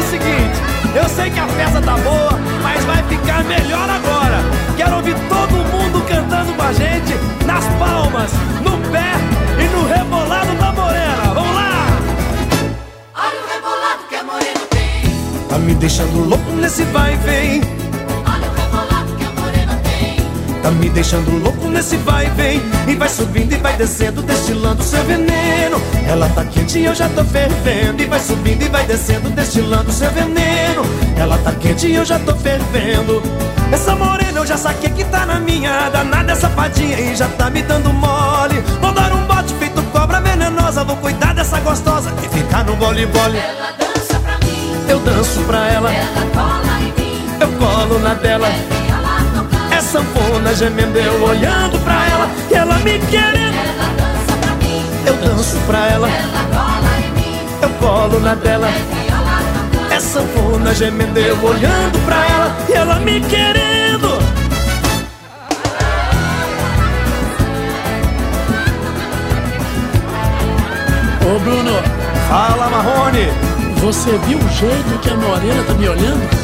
o seguinte: eu sei que a festa tá boa, mas vai ficar melhor agora. Quero ouvir todo mundo cantando com a gente, nas palmas, no pé e no rebolado da morena. Vamos lá! Olha o rebolado que a morena tem. Tá me deixando louco nesse vai e vem Tá me deixando louco nesse vai e vem. E vai subindo e vai descendo, destilando seu veneno. Ela tá quente e eu já tô fervendo. E vai subindo e vai descendo, destilando seu veneno. Ela tá quente e eu já tô fervendo. Essa morena eu já saquei que tá na minha. Danada essa fadinha e já tá me dando mole. Vou dar um bote feito cobra venenosa. Vou cuidar dessa gostosa e ficar no vole-vole. Ela dança pra mim. Eu danço pra ela, Ela cola em mim. eu colo na dela. Sanfona gemendo, eu olhando pra ela e ela me querendo. Ela dança pra mim. Eu danço pra ela, Ela cola em mim. eu colo na dela. Tocando. É sanfona gemendo, eu olhando pra ela e ela me querendo. Ô Bruno, Fala, Marrone. você viu o jeito que a Morena tá me olhando?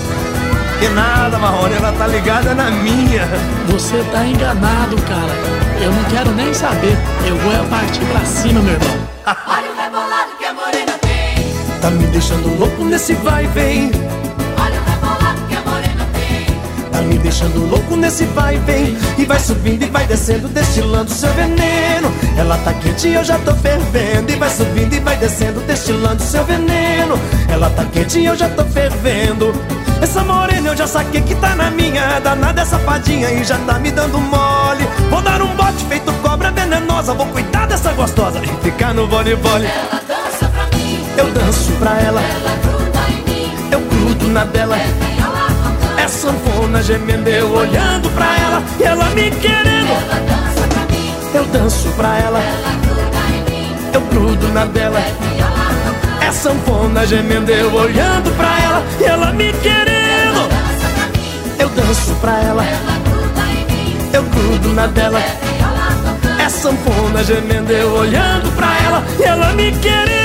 Que nada, Marrone, ela tá ligada na minha. Você tá enganado, cara. Eu não quero nem saber. Eu vou é partir pra cima, meu irmão. Olha o rebolado que a morena tem. Tá me deixando louco nesse vai e vem. Olha o rebolado que a morena tem. Tá me deixando louco nesse vai e vem E vai subindo e vai descendo, destilando seu veneno Ela tá quente e eu já tô fervendo E vai subindo e vai descendo, destilando seu veneno Ela tá quente e eu já tô fervendo Essa morena eu já saquei que tá na minha Danada essa fadinha e já tá me dando mole Vou dar um bote feito cobra venenosa Vou cuidar dessa gostosa e ficar no vole-vole Ela dança pra mim. Eu danço pra ela, Ela gruda em mim. eu grudo na dela. É sanfona gemendo, eu olhando pra ela E ela me querendo Ela dança pra mim. Eu danço pra ela, Ela gruda em mim. eu grudo na dela. É sanfona gemendo, eu olhando pra ela E ela me querendo danço pra ela, eu grudo na dela. É sanfona gemendo, eu olhando pra ela. E ela me querendo